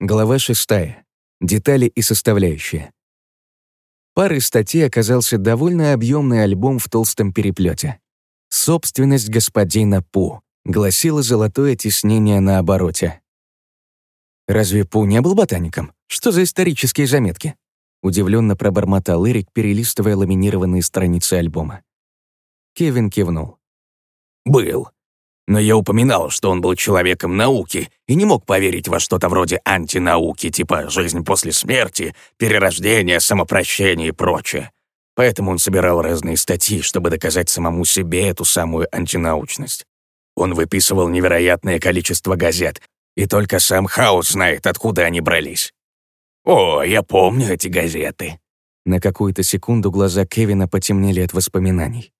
Глава 6. Детали и составляющие. Парой статей оказался довольно объемный альбом в толстом переплете. «Собственность господина Пу», — гласило золотое тиснение на обороте. «Разве Пу не был ботаником? Что за исторические заметки?» Удивленно пробормотал Эрик, перелистывая ламинированные страницы альбома. Кевин кивнул. «Был. Но я упоминал, что он был человеком науки и не мог поверить во что-то вроде антинауки, типа «жизнь после смерти», «перерождение», «самопрощение» и прочее. Поэтому он собирал разные статьи, чтобы доказать самому себе эту самую антинаучность. Он выписывал невероятное количество газет, и только сам Хаус знает, откуда они брались. «О, я помню эти газеты». На какую-то секунду глаза Кевина потемнели от воспоминаний.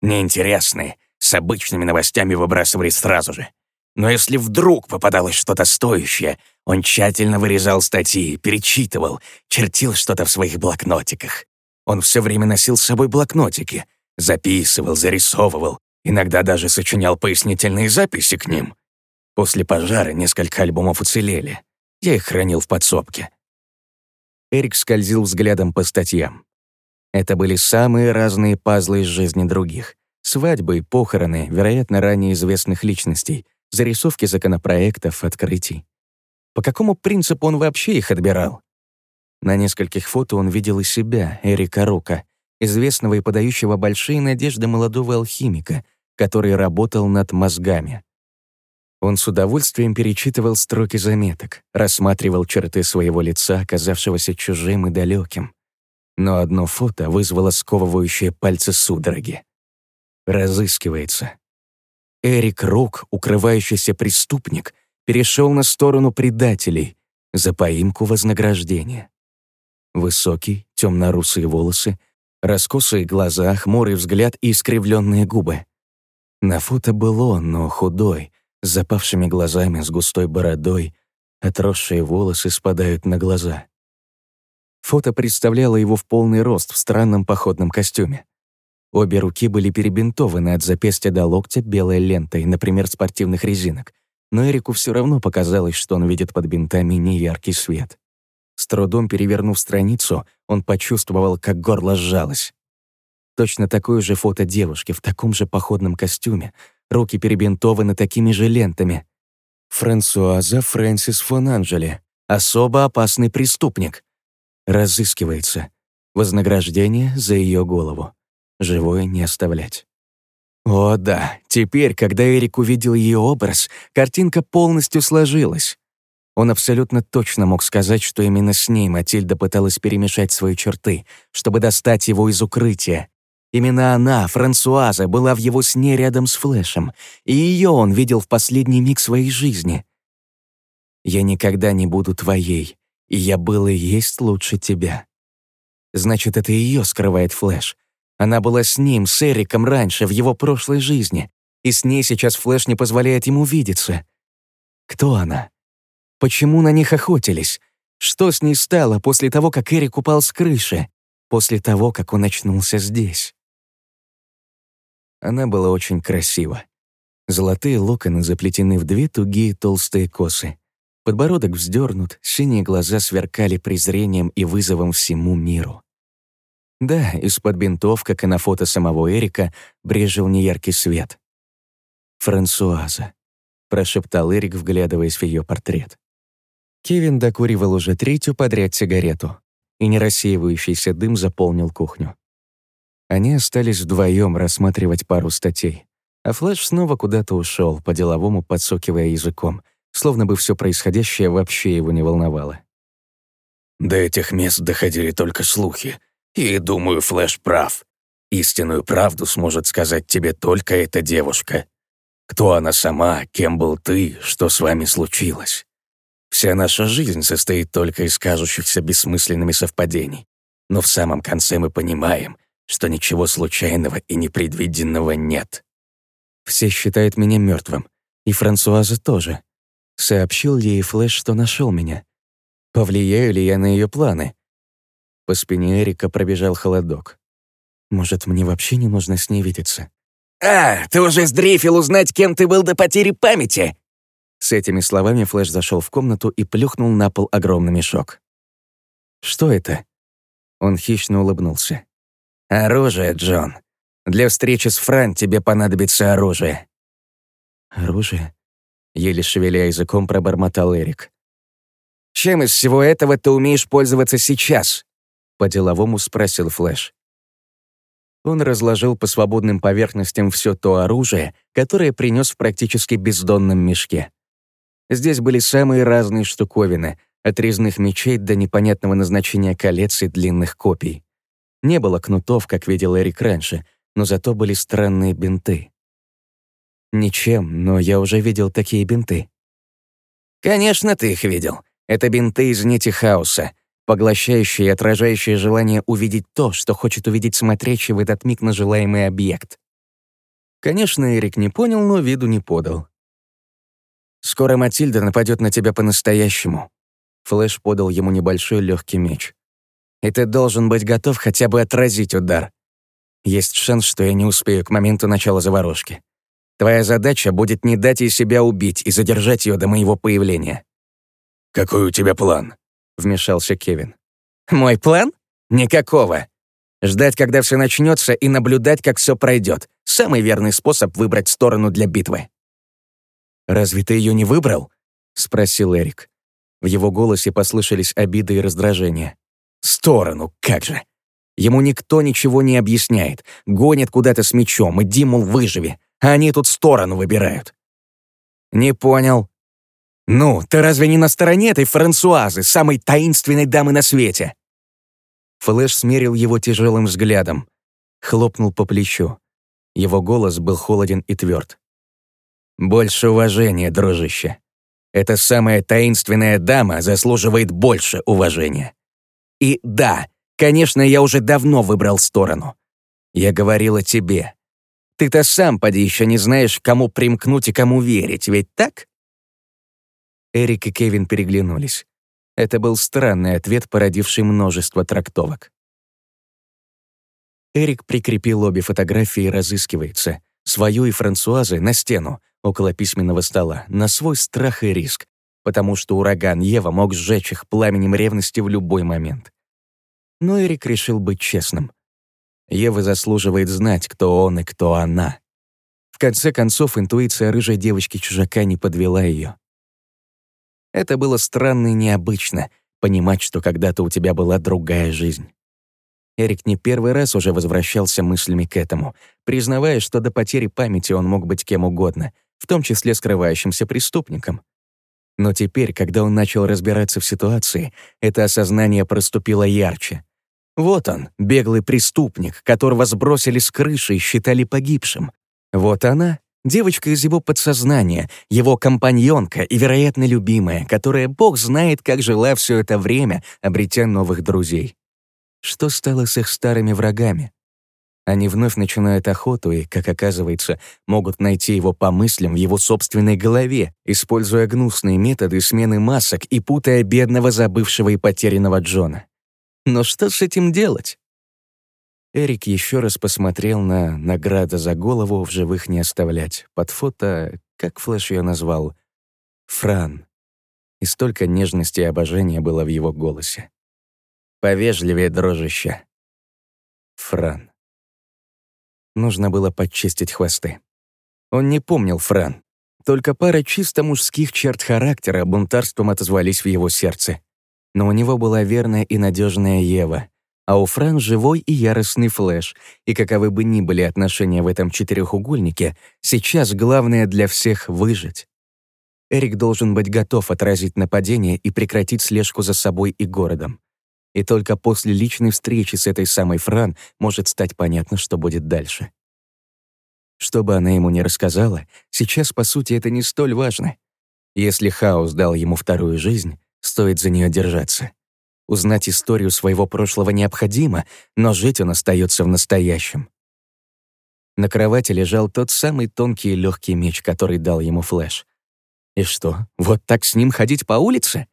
«Неинтересные, с обычными новостями выбрасывали сразу же. Но если вдруг попадалось что-то стоящее, он тщательно вырезал статьи, перечитывал, чертил что-то в своих блокнотиках. Он все время носил с собой блокнотики, записывал, зарисовывал, иногда даже сочинял пояснительные записи к ним. После пожара несколько альбомов уцелели. Я их хранил в подсобке. Эрик скользил взглядом по статьям. Это были самые разные пазлы из жизни других. Свадьбы, похороны, вероятно, ранее известных личностей, зарисовки законопроектов, открытий. По какому принципу он вообще их отбирал? На нескольких фото он видел и себя, Эрика Рука, известного и подающего большие надежды молодого алхимика, который работал над мозгами. Он с удовольствием перечитывал строки заметок, рассматривал черты своего лица, оказавшегося чужим и далеким. Но одно фото вызвало сковывающие пальцы судороги разыскивается. Эрик Рок, укрывающийся преступник, перешел на сторону предателей за поимку вознаграждения. Высокий, темно-русые волосы, раскосые глаза, хмурый взгляд и искривленные губы. На фото был он, но худой, с запавшими глазами, с густой бородой, отросшие волосы спадают на глаза. Фото представляло его в полный рост в странном походном костюме. Обе руки были перебинтованы от запястья до локтя белой лентой, например, спортивных резинок. Но Эрику все равно показалось, что он видит под бинтами неяркий свет. С трудом перевернув страницу, он почувствовал, как горло сжалось. Точно такое же фото девушки в таком же походном костюме, руки перебинтованы такими же лентами. Франсуаза Фрэнсис фон Анджели, особо опасный преступник. Разыскивается. Вознаграждение за ее голову живое не оставлять. О да, теперь, когда Эрик увидел ее образ, картинка полностью сложилась. Он абсолютно точно мог сказать, что именно с ней Матильда пыталась перемешать свои черты, чтобы достать его из укрытия. Именно она, Франсуаза, была в его сне рядом с Флэшем, и ее он видел в последний миг своей жизни. «Я никогда не буду твоей, и я был и есть лучше тебя». Значит, это ее скрывает Флэш, она была с ним, с Эриком раньше, в его прошлой жизни, и с ней сейчас Флэш не позволяет ему видеться. Кто она? Почему на них охотились? Что с ней стало после того, как Эрик упал с крыши? После того, как он очнулся здесь? Она была очень красива. Золотые локоны заплетены в две тугие толстые косы. Подбородок вздернут, синие глаза сверкали презрением и вызовом всему миру. Да, из-под бинтов, как и на фото самого Эрика, брежил неяркий свет. «Франсуаза», — прошептал Эрик, вглядываясь в ее портрет. Кевин докуривал уже третью подряд сигарету, и нерассеивающийся дым заполнил кухню. Они остались вдвоем рассматривать пару статей, а Флэш снова куда-то ушел, по-деловому подсокивая языком, словно бы все происходящее вообще его не волновало. «До этих мест доходили только слухи», и думаю, Флэш прав. Истинную правду сможет сказать тебе только эта девушка. Кто она сама, кем был ты, что с вами случилось. Вся наша жизнь состоит только из кажущихся бессмысленными совпадений. Но в самом конце мы понимаем, что ничего случайного и непредвиденного нет. Все считают меня мертвым, и Франсуаза тоже. Сообщил ей Флэш, что нашел меня. Повлияю ли я на ее планы? По спине Эрика пробежал холодок. Может, мне вообще не нужно с ней видеться? «А, ты уже сдрифил узнать, кем ты был до потери памяти?» С этими словами Флэш зашел в комнату и плюхнул на пол огромный мешок. «Что это?» Он хищно улыбнулся. «Оружие, Джон. Для встречи с Фран тебе понадобится оружие». «Оружие?» Еле шевеля языком пробормотал Эрик. «Чем из всего этого ты умеешь пользоваться сейчас?» По-деловому спросил Флэш. Он разложил по свободным поверхностям все то оружие, которое принес в практически бездонном мешке. Здесь были самые разные штуковины, от резных мечей до непонятного назначения колец и длинных копий. Не было кнутов, как видел Эрик раньше, но зато были странные бинты. Ничем, но я уже видел такие бинты. Конечно, ты их видел. Это бинты из нити хаоса, поглощающие и отражающие желание увидеть то, что хочет увидеть смотрящий в этот миг на желаемый объект. Конечно, Эрик не понял, но виду не подал. «Скоро Матильда нападет на тебя по-настоящему». Флэш подал ему небольшой легкий меч. «И ты должен быть готов хотя бы отразить удар. Есть шанс, что я не успею к моменту начала заварушки. Твоя задача будет не дать ей себя убить и задержать ее до моего появления». «Какой у тебя план?» — вмешался Кевин. «Мой план? Никакого. Ждать, когда все начнется, и наблюдать, как все пройдет. Самый верный способ выбрать сторону для битвы». «Разве ты ее не выбрал?» — спросил Эрик. В его голосе послышались обиды и раздражение. «Сторону, как же!» Ему никто ничего не объясняет. Гонит куда-то с мечом, иди, мол, выживи. А они тут сторону выбирают. «Не понял». «Ну, ты разве не на стороне этой Франсуазы, самой таинственной дамы на свете?» Флэш смерил его тяжелым взглядом, хлопнул по плечу. Его голос был холоден и тверд. Больше уважения, дружище. Эта самая таинственная дама заслуживает больше уважения. И да, конечно, я уже давно выбрал сторону. Я говорил о тебе. Ты-то сам, поди, еще не знаешь, кому примкнуть и кому верить, ведь так? Эрик и Кевин переглянулись. Это был странный ответ, породивший множество трактовок. Эрик прикрепил обе фотографии «Разыскивается», свою и Франсуазы, на стену, около письменного стола, на свой страх и риск, потому что ураган Ева мог сжечь их пламенем ревности в любой момент. Но Эрик решил быть честным. Ева заслуживает знать, кто он и кто она. В конце концов, интуиция рыжей девочки-чужака не подвела ее. Это было странно и необычно — понимать, что когда-то у тебя была другая жизнь. Эрик не первый раз уже возвращался мыслями к этому, признавая, что до потери памяти он мог быть кем угодно, в том числе скрывающимся преступником. Но теперь, когда он начал разбираться в ситуации, это осознание проступило ярче. Вот он, беглый преступник, которого сбросили с крыши и считали погибшим. Вот она, девочка из его подсознания, его компаньонка и, вероятно, любимая, которая, бог знает, как жила все это время, обретя новых друзей. Что стало с их старыми врагами? Они вновь начинают охоту и, как оказывается, могут найти его по мыслям в его собственной голове, используя гнусные методы смены масок и путая бедного забывшего и потерянного Джона. Но что с этим делать? Эрик еще раз посмотрел на «Награда за голову в живых не оставлять» под фото, как Флэш ее назвал, Фран. И столько нежности и обожания было в его голосе. Повежливее, дрожище. Фран. Нужно было подчистить хвосты. Он не помнил Фран. Только пара чисто мужских черт характера бунтарством отозвались в его сердце. Но у него была верная и надежная Ева, а у Фран живой и яростный Флэш, и каковы бы ни были отношения в этом четырехугольнике, сейчас главное для всех — выжить. Эрик должен быть готов отразить нападение и прекратить слежку за собой и городом. И только после личной встречи с этой самой Фран может стать понятно, что будет дальше. Что бы она ему ни рассказала, сейчас, по сути, это не столь важно. Если Хаос дал ему вторую жизнь, стоит за нее держаться. Узнать историю своего прошлого необходимо, но жить он остается в настоящем. На кровати лежал тот самый тонкий и легкий меч, который дал ему Флэш. И что, вот так с ним ходить по улице?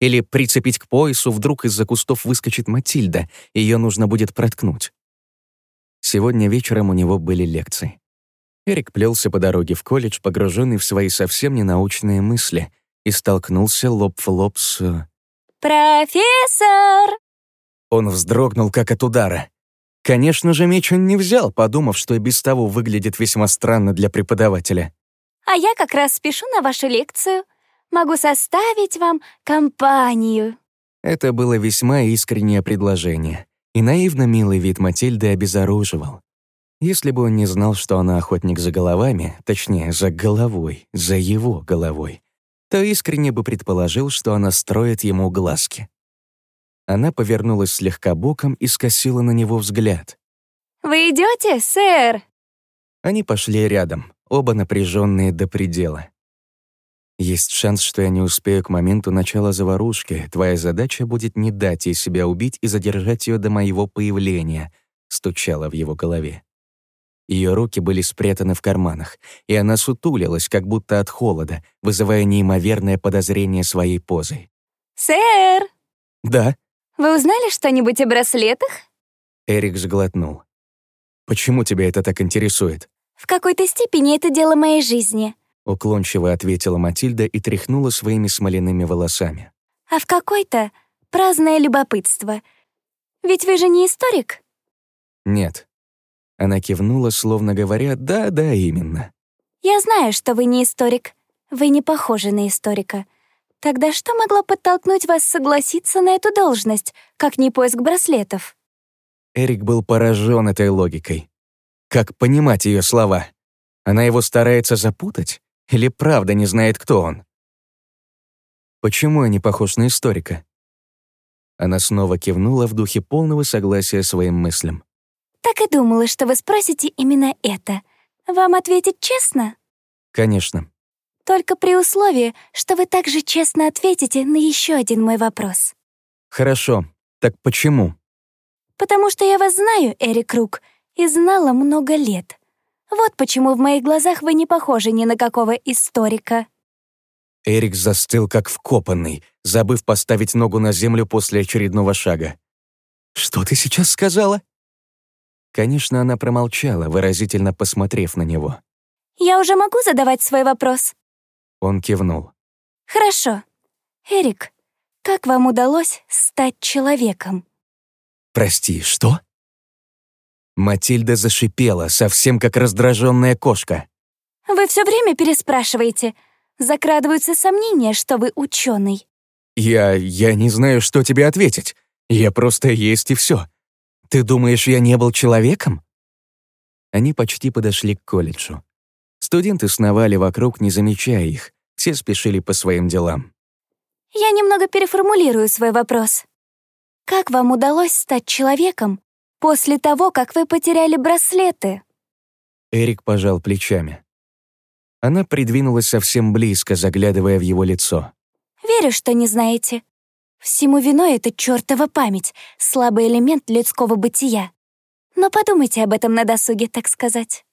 Или прицепить к поясу, вдруг из-за кустов выскочит Матильда, ее нужно будет проткнуть. Сегодня вечером у него были лекции. Эрик плелся по дороге в колледж, погруженный в свои совсем ненаучные мысли, и столкнулся лоб в лоб с... «Профессор!» Он вздрогнул, как от удара. Конечно же, меч он не взял, подумав, что и без того выглядит весьма странно для преподавателя. «А я как раз спешу на вашу лекцию. Могу составить вам компанию». Это было весьма искреннее предложение, и наивно милый вид Матильды обезоруживал. Если бы он не знал, что она охотник за головами, точнее, за головой, за его головой, то искренне бы предположил, что она строит ему глазки. Она повернулась слегка боком и скосила на него взгляд. «Вы идете, сэр?» Они пошли рядом, оба напряженные до предела. «Есть шанс, что я не успею к моменту начала заварушки. Твоя задача будет не дать ей себя убить и задержать ее до моего появления», — стучало в его голове. Ее руки были спрятаны в карманах, и она сутулилась, как будто от холода, вызывая неимоверное подозрение своей позой. «Сэр!» «Да?» Вы узнали что-нибудь о браслетах? Эрик сглотнул. Почему тебя это так интересует? В какой-то степени это дело моей жизни. Уклончиво ответила Матильда и тряхнула своими смоляными волосами. А в какой-то праздное любопытство. Ведь вы же не историк? Нет. Она кивнула, словно говоря, да-да, именно. Я знаю, что вы не историк. Вы не похожи на историка. Тогда что могло подтолкнуть вас согласиться на эту должность, как не поиск браслетов? Эрик был поражен этой логикой. Как понимать ее слова? Она его старается запутать? Или правда не знает, кто он? Почему я не похож на историка? Она снова кивнула в духе полного согласия своим мыслям. Так и думала, что вы спросите именно это. Вам ответить честно? Конечно. Только при условии, что вы также честно ответите на еще один мой вопрос. Хорошо. Так почему? Потому что я вас знаю, Эрик Круг, и знала много лет. Вот почему в моих глазах вы не похожи ни на какого историка. Эрик застыл как вкопанный, забыв поставить ногу на землю после очередного шага. «Что ты сейчас сказала?» Конечно, она промолчала, выразительно посмотрев на него. «Я уже могу задавать свой вопрос?» Он кивнул. «Хорошо. Эрик, как вам удалось стать человеком?» «Прости, что?» Матильда зашипела, совсем как раздраженная кошка. «Вы все время переспрашиваете. Закрадываются сомнения, что вы ученый. «Я... я не знаю, что тебе ответить. Я просто есть и все. Ты думаешь, я не был человеком?» Они почти подошли к колледжу. Студенты сновали вокруг, не замечая их. Все спешили по своим делам. Я немного переформулирую свой вопрос. Как вам удалось стать человеком после того, как вы потеряли браслеты? Эрик пожал плечами. Она придвинулась совсем близко, заглядывая в его лицо. Верю, что не знаете. Всему виной эта чёртова память, слабый элемент людского бытия. Но подумайте об этом на досуге, так сказать.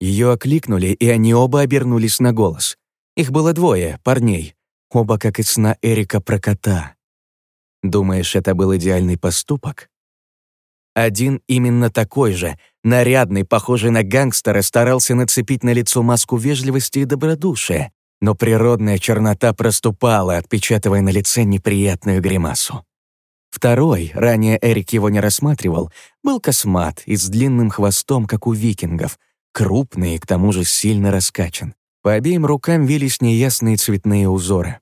Ее окликнули, и они оба обернулись на голос. Их было двое, парней, оба как из сна Эрика про кота. Думаешь, это был идеальный поступок? Один именно такой же, нарядный, похожий на гангстера, старался нацепить на лицо маску вежливости и добродушия, но природная чернота проступала, отпечатывая на лице неприятную гримасу. Второй, ранее Эрик его не рассматривал, был космат и с длинным хвостом, как у викингов, крупный и к тому же сильно раскачан. По обеим рукам вились неясные цветные узоры.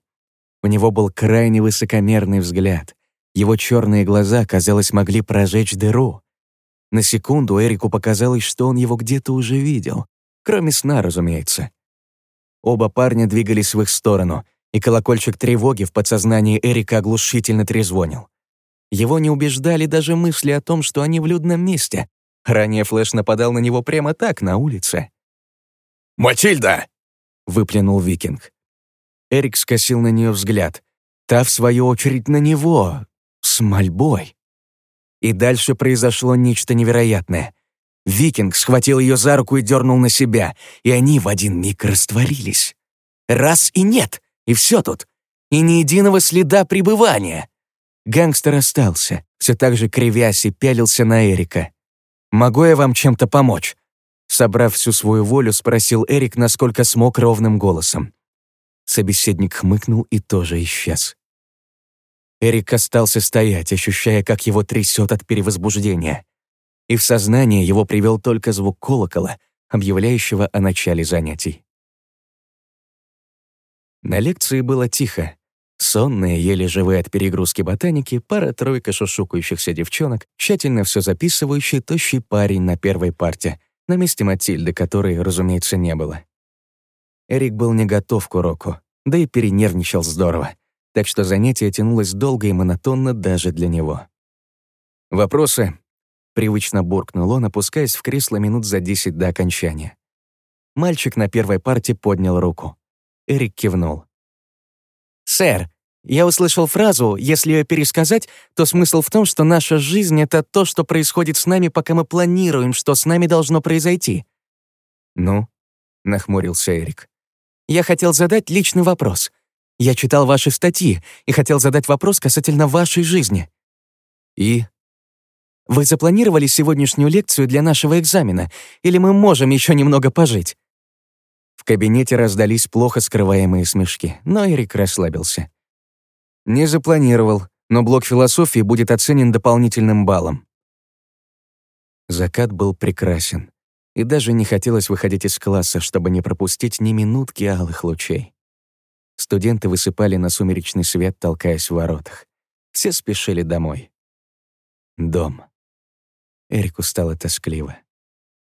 У него был крайне высокомерный взгляд. Его черные глаза, казалось, могли прожечь дыру. На секунду Эрику показалось, что он его где-то уже видел. Кроме сна, разумеется. Оба парня двигались в их сторону, и колокольчик тревоги в подсознании Эрика оглушительно трезвонил. Его не убеждали даже мысли о том, что они в людном месте. Ранее Флэш нападал на него прямо так, на улице. «Матильда!» — выплюнул викинг. Эрик скосил на нее взгляд. Та, в свою очередь, на него, с мольбой. И дальше произошло нечто невероятное. Викинг схватил ее за руку и дернул на себя, и они в один миг растворились. Раз и нет, и все тут. И ни единого следа пребывания. Гангстер остался, все так же кривясь и пялился на Эрика. «Могу я вам чем-то помочь?» Собрав всю свою волю, спросил Эрик, насколько смог ровным голосом. Собеседник хмыкнул и тоже исчез. Эрик остался стоять, ощущая, как его трясет от перевозбуждения. И в сознание его привел только звук колокола, объявляющего о начале занятий. На лекции было тихо. Сонные, еле живые от перегрузки ботаники, пара-тройка шушукающихся девчонок, тщательно все записывающий тощий парень на первой парте, на месте Матильды, которой, разумеется, не было. Эрик был не готов к уроку, да и перенервничал здорово, так что занятие тянулось долго и монотонно даже для него. «Вопросы?» — привычно буркнул он, опускаясь в кресло минут за десять до окончания. Мальчик на первой парте поднял руку. Эрик кивнул. «Сэр, я услышал фразу, если ее пересказать, то смысл в том, что наша жизнь — это то, что происходит с нами, пока мы планируем, что с нами должно произойти». «Ну?» — нахмурился Эрик. «Я хотел задать личный вопрос. Я читал ваши статьи и хотел задать вопрос касательно вашей жизни». «И?» «Вы запланировали сегодняшнюю лекцию для нашего экзамена, или мы можем еще немного пожить?» В кабинете раздались плохо скрываемые смешки, но Эрик расслабился. «Не запланировал, но блок философии будет оценен дополнительным баллом». Закат был прекрасен, и даже не хотелось выходить из класса, чтобы не пропустить ни минутки алых лучей. Студенты высыпали на сумеречный свет, толкаясь в воротах. Все спешили домой. Дом. Эрику стало тоскливо.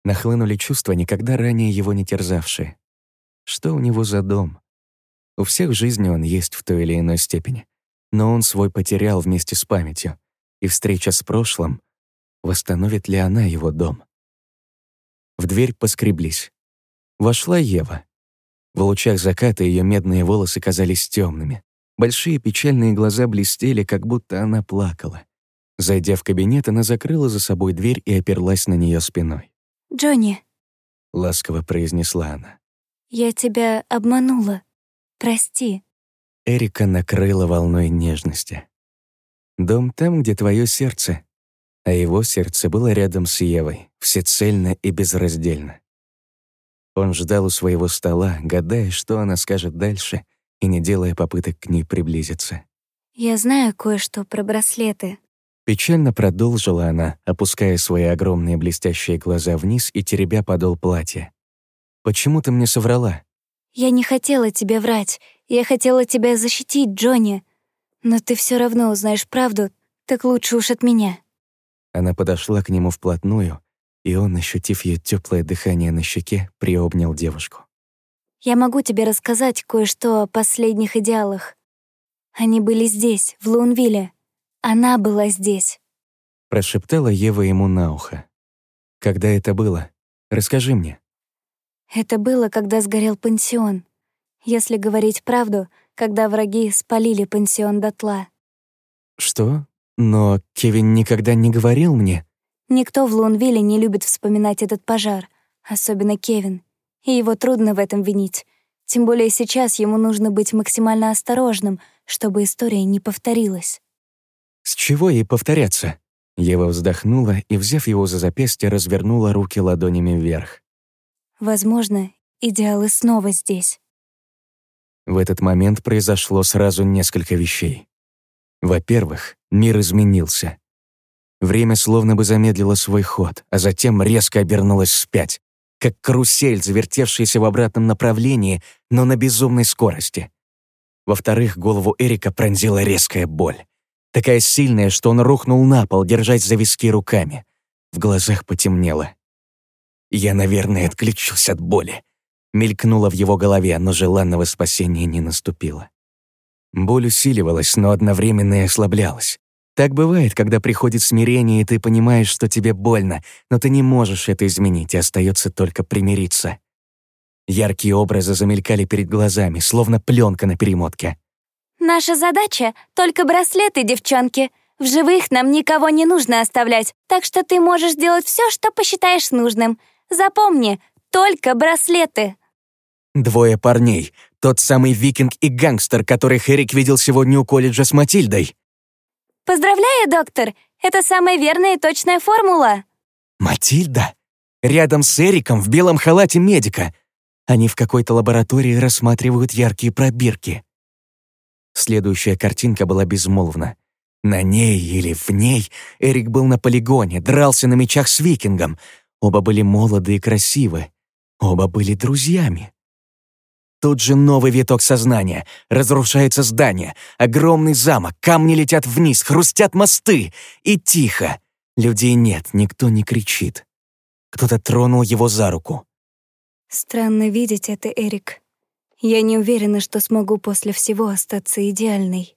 Нахлынули чувства, никогда ранее его не терзавшие. Что у него за дом? У всех жизни он есть в той или иной степени, но он свой потерял вместе с памятью, и встреча с прошлым восстановит ли она его дом? В дверь поскреблись. Вошла Ева. В лучах заката ее медные волосы казались темными. Большие печальные глаза блестели, как будто она плакала. Зайдя в кабинет, она закрыла за собой дверь и оперлась на нее спиной. «Джонни», — ласково произнесла она. Я тебя обманула. Прости. Эрика накрыла волной нежности. Дом там, где твое сердце, а его сердце было рядом с Евой, всецельно и безраздельно. Он ждал у своего стола, гадая, что она скажет дальше, и не делая попыток к ней приблизиться. «Я знаю кое-что про браслеты». Печально продолжила она, опуская свои огромные блестящие глаза вниз и теребя подол платья. Почему ты мне соврала?» «Я не хотела тебе врать. Я хотела тебя защитить, Джонни. Но ты все равно узнаешь правду, так лучше уж от меня». Она подошла к нему вплотную, и он, ощутив ее теплое дыхание на щеке, приобнял девушку. «Я могу тебе рассказать кое-что о последних идеалах. Они были здесь, в Лунвилле. Она была здесь». Прошептала Ева ему на ухо. «Когда это было? Расскажи мне». Это было, когда сгорел пансион. Если говорить правду, когда враги спалили пансион дотла. Что? Но Кевин никогда не говорил мне. Никто в Лунвилле не любит вспоминать этот пожар, особенно Кевин. И его трудно в этом винить. Тем более сейчас ему нужно быть максимально осторожным, чтобы история не повторилась. «С чего ей повторяться?» Ева вздохнула и, взяв его за запястье, развернула руки ладонями вверх. Возможно, идеалы снова здесь. В этот момент произошло сразу несколько вещей. Во-первых, мир изменился. Время словно бы замедлило свой ход, а затем резко обернулось вспять, как карусель, завертевшаяся в обратном направлении, но на безумной скорости. Во-вторых, голову Эрика пронзила резкая боль. Такая сильная, что он рухнул на пол, держась за виски руками. В глазах потемнело. Я, наверное, отключился от боли. Мелькнуло в его голове, но желанного спасения не наступило. Боль усиливалась, но одновременно и ослаблялась. Так бывает, когда приходит смирение, и ты понимаешь, что тебе больно, но ты не можешь это изменить, и остается только примириться. Яркие образы замелькали перед глазами, словно пленка на перемотке. «Наша задача — только браслеты, девчонки. В живых нам никого не нужно оставлять, так что ты можешь делать все, что посчитаешь нужным. Запомни, только браслеты!» Двое парней. Тот самый викинг и гангстер, которых Эрик видел сегодня у колледжа с Матильдой. «Поздравляю, доктор! Это самая верная и точная формула!» «Матильда? рядом с Эриком в белом халате медика. Они в какой-то лаборатории рассматривают яркие пробирки. Следующая картинка была безмолвна. На ней или в ней Эрик был на полигоне, дрался на мечах с викингом. Оба были молоды и красивы. Оба были друзьями. Тут же новый виток сознания. Разрушается здание. Огромный замок. Камни летят вниз. Хрустят мосты. И тихо. Людей нет, никто не кричит. Кто-то тронул его за руку. Странно видеть это, Эрик. Я не уверена, что смогу после всего остаться идеальной.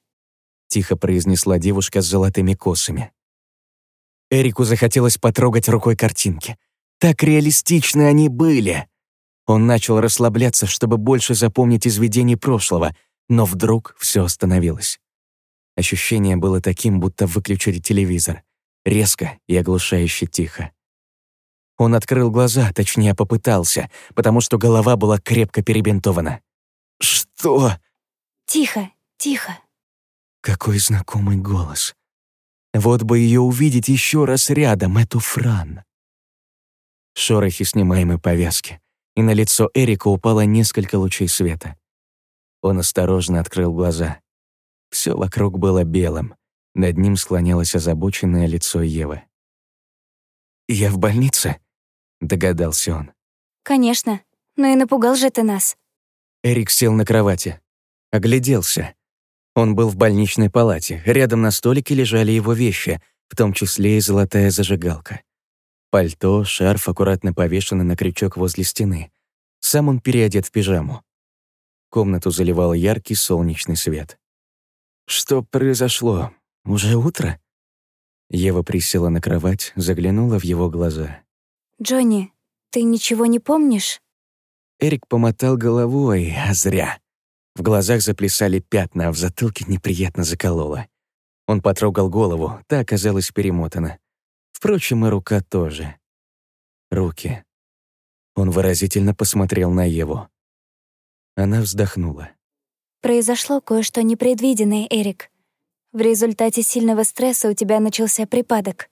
Тихо произнесла девушка с золотыми косами. Эрику захотелось потрогать рукой картинки. Так реалистичны они были. Он начал расслабляться, чтобы больше запомнить из прошлого, но вдруг все остановилось. Ощущение было таким, будто выключили телевизор. Резко и оглушающе тихо. Он открыл глаза, точнее попытался, потому что голова была крепко перебинтована. «Что?» «Тихо, тихо». Какой знакомый голос. Вот бы ее увидеть еще раз рядом, эту Фран. Шорохи снимаемой повязки и на лицо Эрика упало несколько лучей света. Он осторожно открыл глаза. Все вокруг было белым. Над ним склонялось озабоченное лицо Евы. «Я в больнице?» — догадался он. «Конечно. Но и напугал же ты нас». Эрик сел на кровати. Огляделся. Он был в больничной палате. Рядом на столике лежали его вещи, в том числе и золотая зажигалка. Пальто, шарф аккуратно повешены на крючок возле стены. Сам он переодет в пижаму. Комнату заливал яркий солнечный свет. «Что произошло? Уже утро?» Ева присела на кровать, заглянула в его глаза. «Джонни, ты ничего не помнишь?» Эрик помотал головой, а зря. В глазах заплясали пятна, а в затылке неприятно закололо. Он потрогал голову, та оказалась перемотана. Впрочем, и рука тоже. Руки. Он выразительно посмотрел на Еву. Она вздохнула. «Произошло кое-что непредвиденное, Эрик. В результате сильного стресса у тебя начался припадок».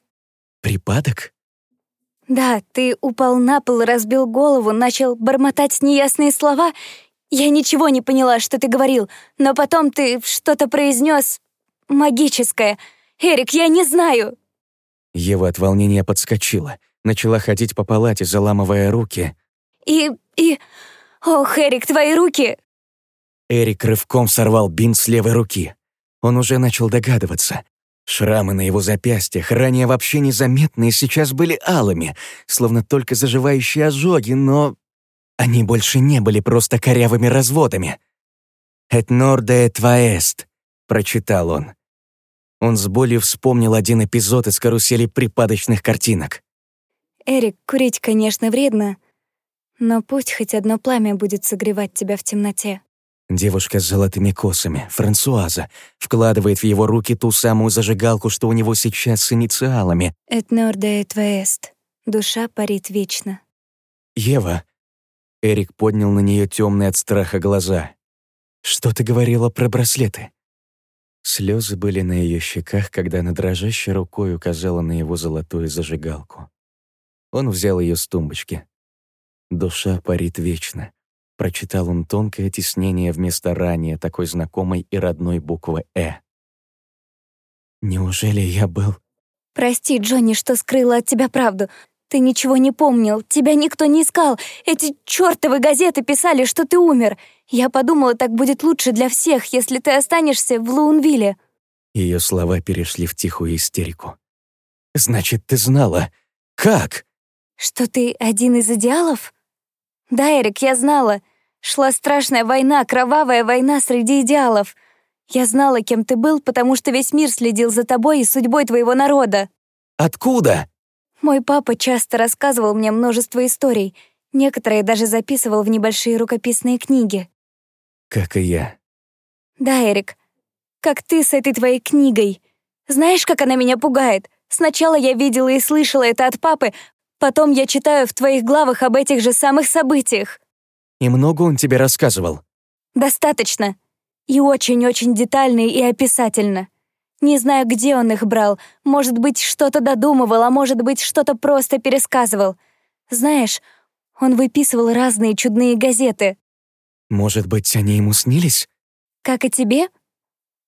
«Припадок?» «Да, ты упал на пол, разбил голову, начал бормотать неясные слова. Я ничего не поняла, что ты говорил, но потом ты что-то произнес магическое. Эрик, я не знаю». Ева от волнения подскочила, начала ходить по палате, заламывая руки. «И... и... Ох, Эрик, твои руки!» Эрик рывком сорвал бинт с левой руки. Он уже начал догадываться. Шрамы на его запястьях, ранее вообще незаметные, сейчас были алыми, словно только заживающие ожоги, но они больше не были просто корявыми разводами. «Et norde vaest», — прочитал он. Он с болью вспомнил один эпизод из карусели припадочных картинок. «Эрик, курить, конечно, вредно, но пусть хоть одно пламя будет согревать тебя в темноте». Девушка с золотыми косами, Франсуаза, вкладывает в его руки ту самую зажигалку, что у него сейчас с инициалами. «Et norde et vaest». Душа парит вечно. «Ева». Эрик поднял на нее темные от страха глаза. «Что ты говорила про браслеты?» Слезы были на ее щеках, когда она дрожащей рукой указала на его золотую зажигалку. Он взял ее с тумбочки. «Душа парит вечно», — прочитал он тонкое тиснение вместо ранее такой знакомой и родной буквы «э». «Неужели я был...» «Прости, Джонни, что скрыла от тебя правду. Ты ничего не помнил, тебя никто не искал. Эти чёртовы газеты писали, что ты умер. Я подумала, так будет лучше для всех, если ты останешься в Луунвилле». Ее слова перешли в тихую истерику. «Значит, ты знала. Как?» «Что ты один из идеалов?» «Да, Эрик, я знала. Шла страшная война, кровавая война среди идеалов. Я знала, кем ты был, потому что весь мир следил за тобой и судьбой твоего народа». «Откуда?» Мой папа часто рассказывал мне множество историй, некоторые даже записывал в небольшие рукописные книги. Как и я. Да, Эрик, как ты с этой твоей книгой. Знаешь, как она меня пугает? Сначала я видела и слышала это от папы, потом я читаю в твоих главах об этих же самых событиях. И много он тебе рассказывал? Достаточно. И очень-очень детально и описательно. Не знаю, где он их брал. Может быть, что-то додумывал, а может быть, что-то просто пересказывал. Знаешь, он выписывал разные чудные газеты. Может быть, они ему снились? Как и тебе?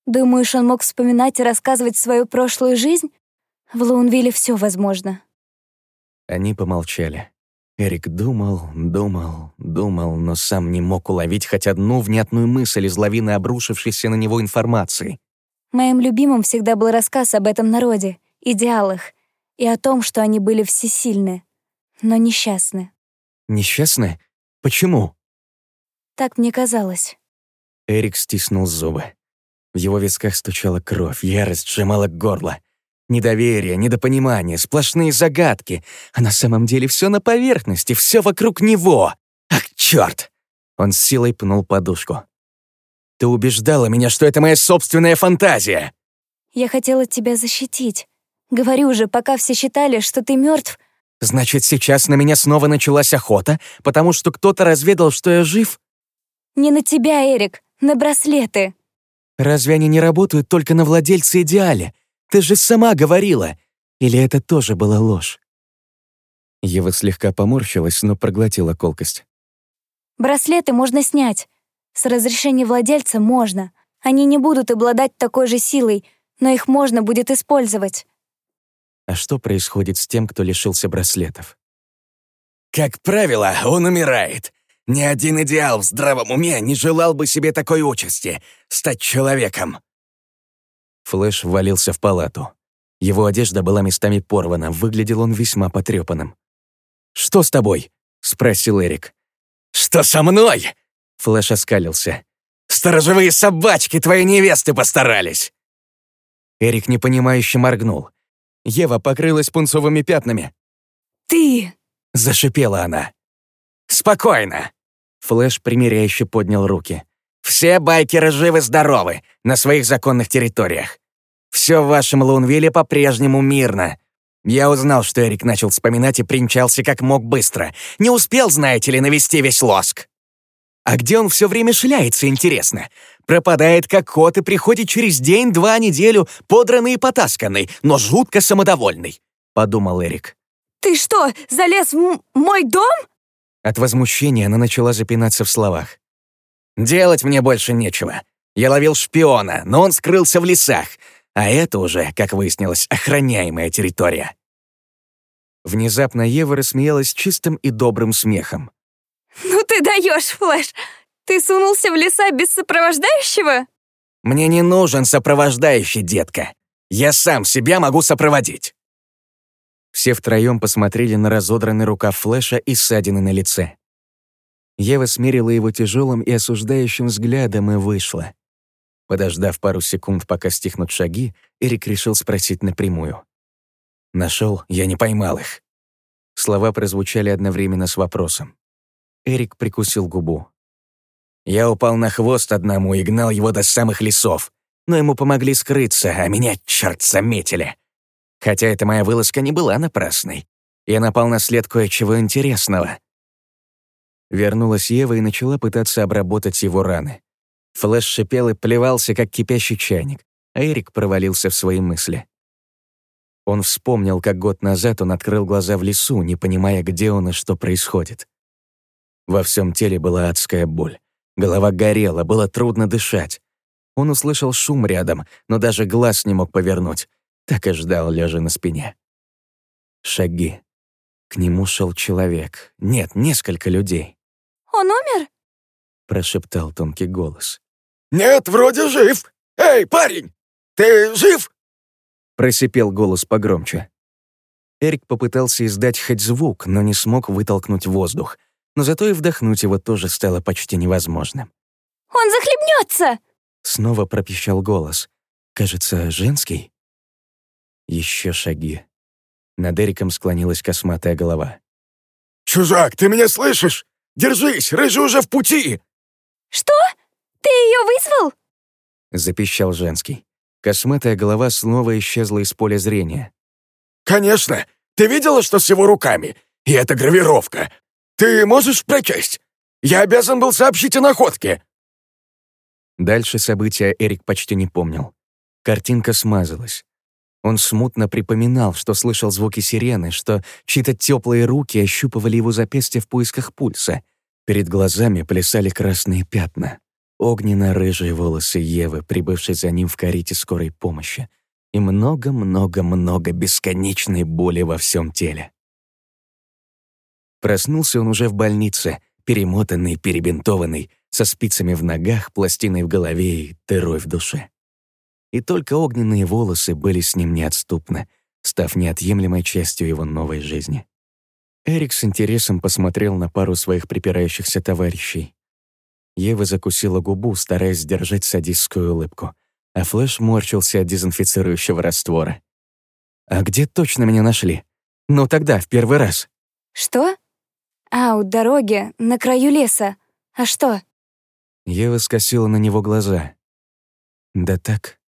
Думаешь, он мог вспоминать и рассказывать свою прошлую жизнь? В Лоунвилле все возможно. Они помолчали. Эрик думал, думал, думал, но сам не мог уловить хоть одну внятную мысль из лавины обрушившейся на него информации. Моим любимым всегда был рассказ об этом народе, идеалах, и о том, что они были всесильны, но несчастны. Несчастны? Почему? Так мне казалось. Эрик стиснул зубы. В его висках стучала кровь, ярость сжимала горло. Недоверие, недопонимание, сплошные загадки. А на самом деле все на поверхности, все вокруг него. Ах, черт! Он с силой пнул подушку. Ты убеждала меня, что это моя собственная фантазия. Я хотела тебя защитить. Говорю же, пока все считали, что ты мертв. Значит, сейчас на меня снова началась охота, потому что кто-то разведал, что я жив? Не на тебя, Эрик, на браслеты. Разве они не работают только на владельца идеале? Ты же сама говорила. Или это тоже была ложь? Ева слегка поморщилась, но проглотила колкость. Браслеты можно снять. С разрешения владельца можно. Они не будут обладать такой же силой, но их можно будет использовать. А что происходит с тем, кто лишился браслетов? Как правило, он умирает. Ни один идеал в здравом уме не желал бы себе такой участи — стать человеком. Флэш ввалился в палату. Его одежда была местами порвана, выглядел он весьма потрепанным. «Что с тобой?» — спросил Эрик. «Что со мной?» — Флэш оскалился. «Сторожевые собачки твоей невесты постарались!» Эрик непонимающе моргнул. Ева покрылась пунцовыми пятнами. «Ты!» — зашипела она. «Спокойно!» Флэш примиряюще поднял руки. «Все байкеры живы-здоровы на своих законных территориях. Все в вашем Лунвилле по-прежнему мирно. Я узнал, что Эрик начал вспоминать и примчался как мог быстро. Не успел, знаете ли, навести весь лоск. А где он все время шляется, интересно? Пропадает как кот и приходит через день, два, неделю, подранный и потасканный, но жутко самодовольный», — подумал Эрик. «Ты что, залез в мой дом?» От возмущения она начала запинаться в словах. «Делать мне больше нечего. Я ловил шпиона, но он скрылся в лесах, а это уже, как выяснилось, охраняемая территория». Внезапно Ева рассмеялась чистым и добрым смехом. «Ну ты даешь, Флэш! Ты сунулся в леса без сопровождающего?» «Мне не нужен сопровождающий, детка. Я сам себя могу сопроводить». Все втроем посмотрели на разодранный рукав Флэша и ссадины на лице. Ева смерила его тяжелым и осуждающим взглядом и вышла. Подождав пару секунд, пока стихнут шаги, Эрик решил спросить напрямую. Нашел, я не поймал их». Слова прозвучали одновременно с вопросом. Эрик прикусил губу. «Я упал на хвост одному и гнал его до самых лесов, но ему помогли скрыться, а меня, черт, заметили. Хотя эта моя вылазка не была напрасной. Я напал на след кое-чего интересного». Вернулась Ева и начала пытаться обработать его раны. Флэш шипел и плевался, как кипящий чайник, а Эрик провалился в свои мысли. Он вспомнил, как год назад он открыл глаза в лесу, не понимая, где он и что происходит. Во всем теле была адская боль. Голова горела, было трудно дышать. Он услышал шум рядом, но даже глаз не мог повернуть. Так и ждал, лежа на спине. Шаги. К нему шел человек. Нет, несколько людей. «Он умер?» — прошептал тонкий голос. «Нет, вроде жив. Эй, парень, ты жив?» Просипел голос погромче. Эрик попытался издать хоть звук, но не смог вытолкнуть воздух. Но зато и вдохнуть его тоже стало почти невозможным. «Он захлебнется!» Снова пропищал голос. Кажется, женский. Еще шаги. Над Эриком склонилась косматая голова. «Чужак, ты меня слышишь? Держись, рыжий уже в пути!» «Что? Ты ее вызвал?» Запищал женский. Косматая голова снова исчезла из поля зрения. «Конечно! Ты видела, что с его руками? И это гравировка. Ты можешь прочесть? Я обязан был сообщить о находке!» Дальше события Эрик почти не помнил. Картинка смазалась. Он смутно припоминал, что слышал звуки сирены, что чьи-то теплые руки ощупывали его запястье в поисках пульса. Перед глазами плясали красные пятна. Огненно-рыжие волосы Евы, прибывшей за ним в карете скорой помощи. И много-много-много бесконечной боли во всем теле. Проснулся он уже в больнице, перемотанный, перебинтованный, со спицами в ногах, пластиной в голове и дырой в душе. И только огненные волосы были с ним неотступны, став неотъемлемой частью его новой жизни. Эрик с интересом посмотрел на пару своих припирающихся товарищей. Ева закусила губу, стараясь сдержать садистскую улыбку, а Флэш морщился от дезинфицирующего раствора. «А где точно меня нашли? Ну тогда, в первый раз». «Что? А, у дороги, на краю леса. А что?» Ева скосила на него глаза. «Да так,